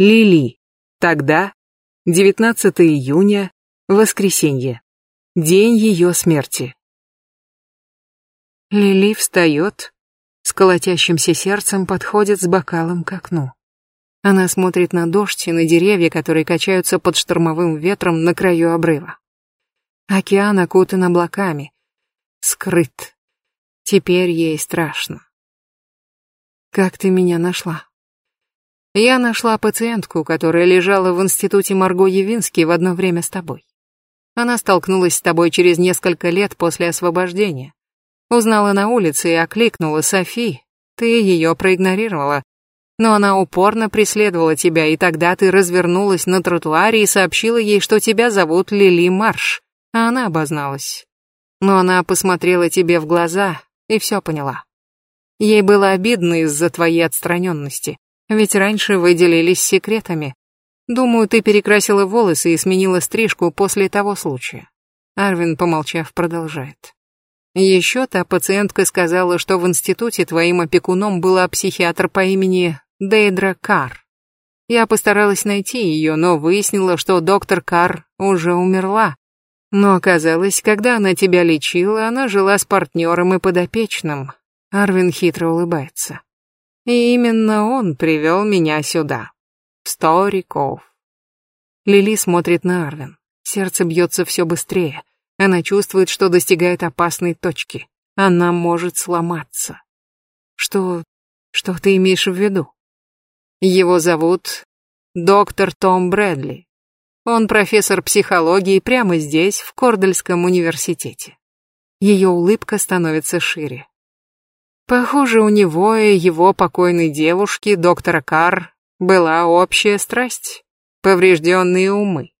Лили. Тогда, 19 июня, воскресенье. День ее смерти. Лили встает, с колотящимся сердцем подходит с бокалом к окну. Она смотрит на дождь и на деревья, которые качаются под штормовым ветром на краю обрыва. Океан окутан облаками. Скрыт. Теперь ей страшно. «Как ты меня нашла?» Я нашла пациентку, которая лежала в институте Марго Явинский в одно время с тобой. Она столкнулась с тобой через несколько лет после освобождения. Узнала на улице и окликнула Софи. Ты ее проигнорировала. Но она упорно преследовала тебя, и тогда ты развернулась на тротуаре и сообщила ей, что тебя зовут Лили Марш. А она обозналась. Но она посмотрела тебе в глаза и все поняла. Ей было обидно из-за твоей отстраненности. Ведь раньше вы делились секретами. Думаю, ты перекрасила волосы и сменила стрижку после того случая. Арвин, помолчав, продолжает. Еще та пациентка сказала, что в институте твоим опекуном была психиатр по имени Дейдра Кар. Я постаралась найти ее, но выяснила, что доктор Кар уже умерла. Но оказалось, когда она тебя лечила, она жила с партнером и подопечным. Арвин хитро улыбается. И именно он привел меня сюда. сториков. Лили смотрит на Арвин. Сердце бьется все быстрее. Она чувствует, что достигает опасной точки. Она может сломаться. Что... что ты имеешь в виду? Его зовут доктор Том Брэдли. Он профессор психологии прямо здесь, в Кордельском университете. Ее улыбка становится шире. Похоже, у него и его покойной девушки, доктора Карр, была общая страсть — поврежденные умы.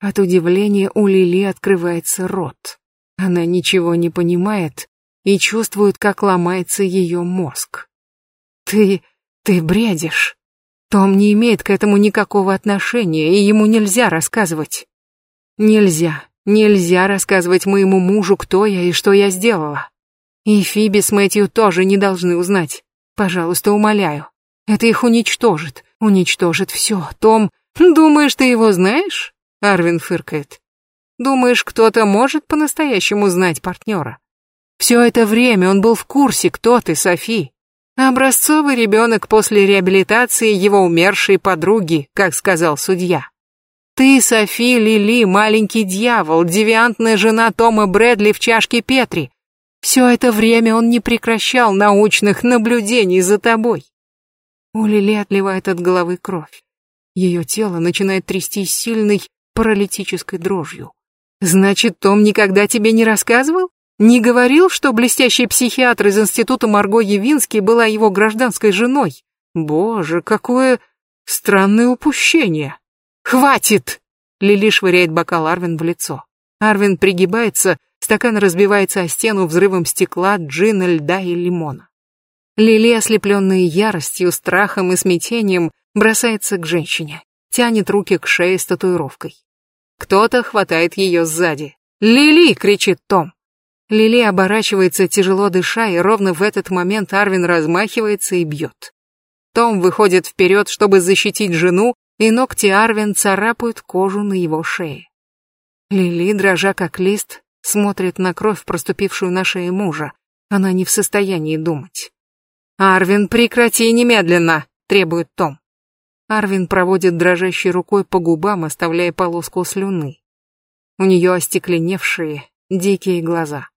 От удивления у Лили открывается рот. Она ничего не понимает и чувствует, как ломается ее мозг. «Ты... ты бредишь. Том не имеет к этому никакого отношения, и ему нельзя рассказывать. Нельзя, нельзя рассказывать моему мужу, кто я и что я сделала. И Фиби с Мэтью тоже не должны узнать. Пожалуйста, умоляю. Это их уничтожит. Уничтожит все. Том, думаешь, ты его знаешь? Арвин фыркает. Думаешь, кто-то может по-настоящему знать партнера? Все это время он был в курсе, кто ты, Софи. Образцовый ребенок после реабилитации его умершей подруги, как сказал судья. Ты, Софи Лили, маленький дьявол, девиантная жена Тома Брэдли в чашке Петри, все это время он не прекращал научных наблюдений за тобой. У Лили отливает от головы кровь. Ее тело начинает трястись сильной паралитической дрожью. Значит, Том никогда тебе не рассказывал? Не говорил, что блестящий психиатр из института Марго Явинский была его гражданской женой? Боже, какое странное упущение. Хватит! Лили швыряет бокал Арвин в лицо. Арвин пригибается, Стакан разбивается о стену взрывом стекла, джина, льда и лимона. Лили, ослепленная яростью, страхом и смятением, бросается к женщине, тянет руки к шее с татуировкой. Кто-то хватает ее сзади. «Лили!» — кричит Том. Лили оборачивается, тяжело дыша, и ровно в этот момент Арвин размахивается и бьет. Том выходит вперед, чтобы защитить жену, и ногти Арвин царапают кожу на его шее. Лили, дрожа как лист, смотрит на кровь, проступившую на шее мужа. Она не в состоянии думать. «Арвин, прекрати немедленно!» — требует Том. Арвин проводит дрожащей рукой по губам, оставляя полоску слюны. У нее остекленевшие, дикие глаза.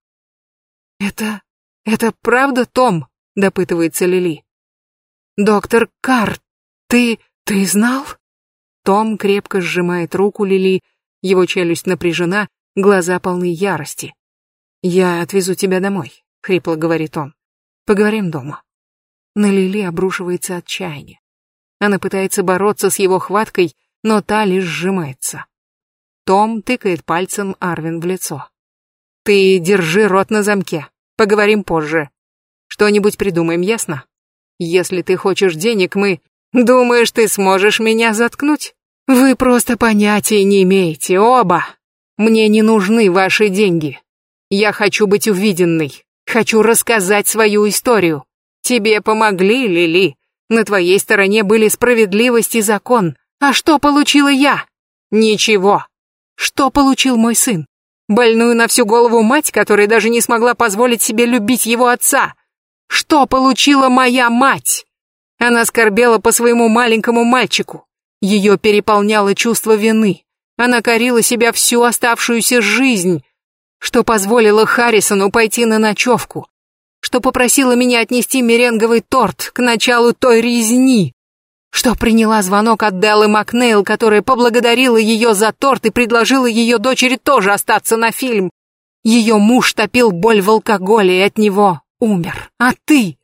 «Это... это правда, Том?» — допытывается Лили. «Доктор Карр, ты... ты знал?» Том крепко сжимает руку Лили, его челюсть напряжена, глаза полны ярости. «Я отвезу тебя домой», — хрипло говорит он. «Поговорим дома». На Лили обрушивается отчаяние. Она пытается бороться с его хваткой, но та лишь сжимается. Том тыкает пальцем Арвин в лицо. «Ты держи рот на замке. Поговорим позже. Что-нибудь придумаем, ясно? Если ты хочешь денег, мы...» «Думаешь, ты сможешь меня заткнуть? Вы просто понятия не имеете, оба!» Мне не нужны ваши деньги. Я хочу быть увиденной. Хочу рассказать свою историю. Тебе помогли, Лили. На твоей стороне были справедливость и закон. А что получила я? Ничего. Что получил мой сын? Больную на всю голову мать, которая даже не смогла позволить себе любить его отца. Что получила моя мать? Она скорбела по своему маленькому мальчику. Ее переполняло чувство вины. Она корила себя всю оставшуюся жизнь, что позволила Харрисону пойти на ночевку, что попросила меня отнести меренговый торт к началу той резни, что приняла звонок от Деллы Макнейл, которая поблагодарила ее за торт и предложила ее дочери тоже остаться на фильм. Ее муж топил боль в алкоголе и от него умер. А ты,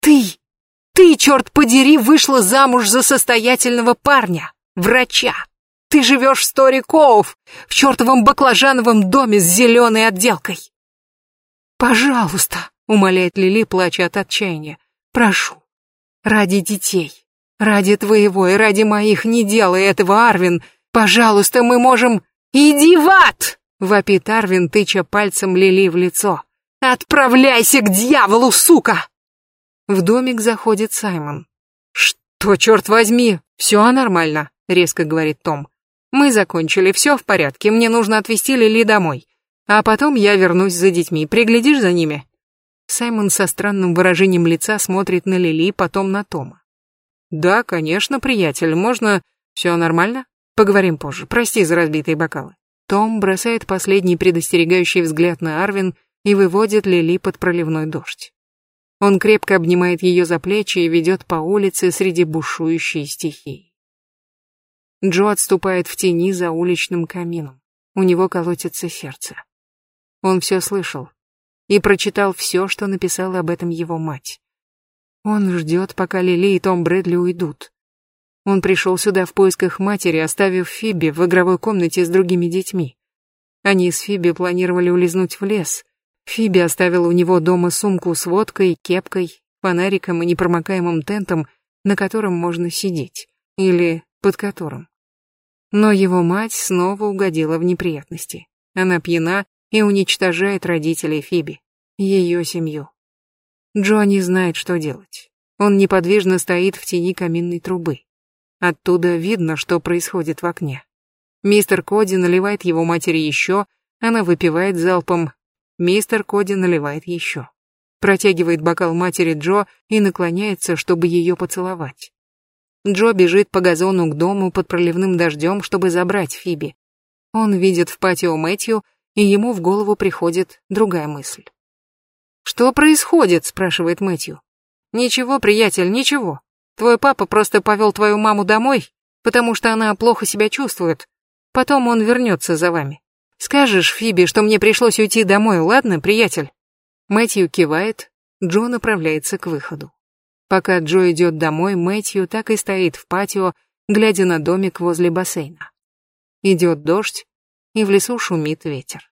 ты, ты, черт подери, вышла замуж за состоятельного парня, врача. Ты живешь в Стори Коуф, в чертовом баклажановом доме с зеленой отделкой. Пожалуйста, умоляет Лили, плача от отчаяния. Прошу, ради детей, ради твоего и ради моих, не делай этого, Арвин. Пожалуйста, мы можем... Иди в ад! Вопит Арвин, тыча пальцем Лили в лицо. «Отправляйся к дьяволу, сука!» В домик заходит Саймон. «Что, черт возьми, все нормально», — резко говорит Том. Мы закончили, все в порядке, мне нужно отвезти Лили домой. А потом я вернусь за детьми, приглядишь за ними?» Саймон со странным выражением лица смотрит на Лили, потом на Тома. «Да, конечно, приятель, можно... Все нормально? Поговорим позже, прости за разбитые бокалы». Том бросает последний предостерегающий взгляд на Арвин и выводит Лили под проливной дождь. Он крепко обнимает ее за плечи и ведет по улице среди бушующей стихии. Джо отступает в тени за уличным камином. У него колотится сердце. Он все слышал и прочитал все, что написала об этом его мать. Он ждет, пока Лили и Том Брэдли уйдут. Он пришел сюда в поисках матери, оставив Фиби в игровой комнате с другими детьми. Они с Фиби планировали улизнуть в лес. Фиби оставила у него дома сумку с водкой, кепкой, фонариком и непромокаемым тентом, на котором можно сидеть. Или под которым. Но его мать снова угодила в неприятности. Она пьяна и уничтожает родителей Фиби, ее семью. Джонни знает, что делать. Он неподвижно стоит в тени каминной трубы. Оттуда видно, что происходит в окне. Мистер Коди наливает его матери еще, она выпивает залпом. Мистер Коди наливает еще. Протягивает бокал матери Джо и наклоняется, чтобы ее поцеловать. Джо бежит по газону к дому под проливным дождем, чтобы забрать Фиби. Он видит в патио Мэтью, и ему в голову приходит другая мысль. «Что происходит?» — спрашивает Мэтью. «Ничего, приятель, ничего. Твой папа просто повел твою маму домой, потому что она плохо себя чувствует. Потом он вернется за вами. Скажешь Фиби, что мне пришлось уйти домой, ладно, приятель?» Мэтью кивает, Джо направляется к выходу. Пока Джо идет домой, Мэтью так и стоит в патио, глядя на домик возле бассейна. Идет дождь, и в лесу шумит ветер.